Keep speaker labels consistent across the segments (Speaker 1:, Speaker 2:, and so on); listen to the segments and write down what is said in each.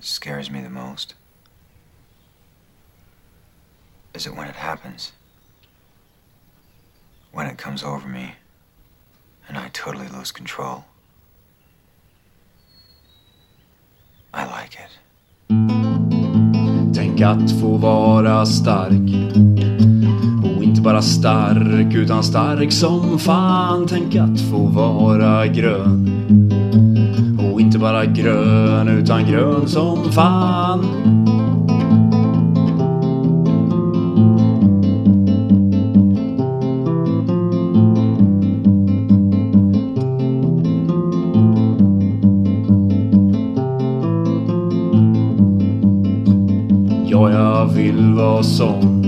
Speaker 1: scares me the most is it when it happens. When it comes over me and I totally lose control. I like it.
Speaker 2: Tänk att få vara stark. Och inte bara stark, utan stark som fan. Tänk att få vara grön. Bara grön, utan grön som fan. Ja, jag vill vara sån.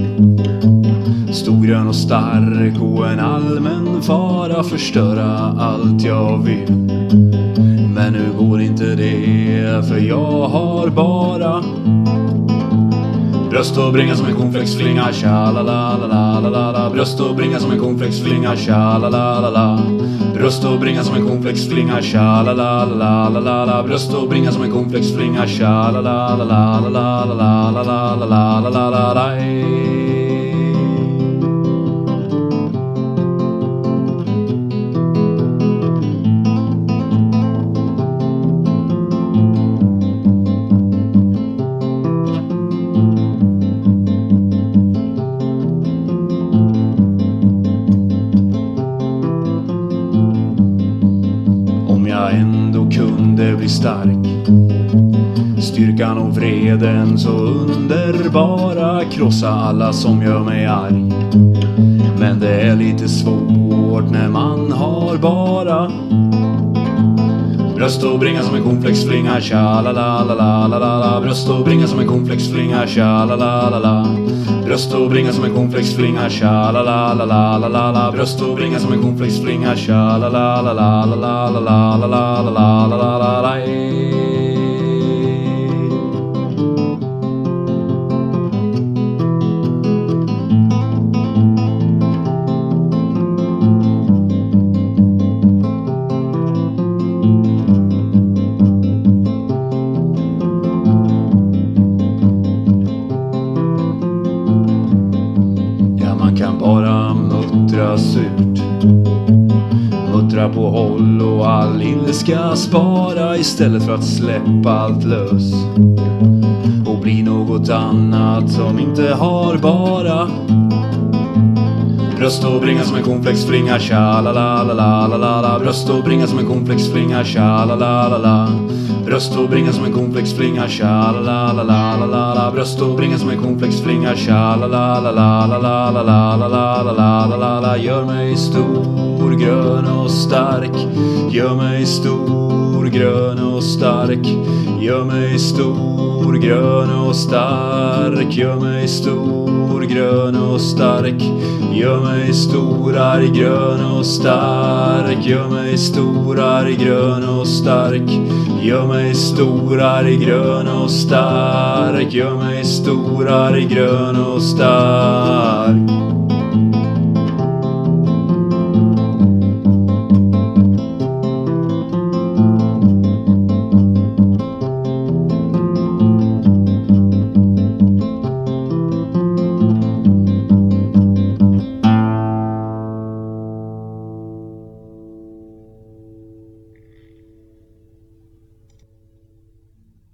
Speaker 2: Storgrön och stark och en allmän fara förstöra allt jag vill. Men nu går inte det för jag har bara Bröst och bringa som en cornflakesflinga, tja la la la la la la la Bröst och bringa som en cornflakesflinga, tja la la la la Bröst och bringa som en cornflakesflinga, tja la la la la la la Bröst och bringa som en cornflakesflinga, tja la la la la la la la la la la la la la la jag ändå kunde bli stark. Styrkan och vreden så underbara Krossa alla som gör mig arg. Men det är lite svårt när man har bara Bröst och bringa som en cornflakesflinga, tja la la la la la la la Bröst och bringa som en cornflakesflinga, tja la la la la Bröst och bringa som en cornflakesflinga, tja la la la la la la la Bröst och bringa som en cornflakesflinga, tja la la la la la la la la la la la la la la surt. Muttra på håll och all ilska spara istället för att släppa allt lös. Och bli något annat som inte har bara Bröst och bringa som en cornflakesflinga, tja la la la la la la la Bröst och bringa som en cornflakesflinga, tja la la la la Bröst och bringa som en cornflakesflinga, tja la la la la la la la Bröst och bringa som en cornflakesflinga, tja la la la la la la la la la la la la la la la Gör mig stor, grön och stark. Gör mig stor, grön och stark. Gör mig stor, grön och stark. Gör mig stor, grön och stark. Gör mig stor, arg, grön och stark. Gör mig stor, arg, grön och stark. Gör mig stor, arg, grön och stark. Gör mig stor, arg, grön och stark.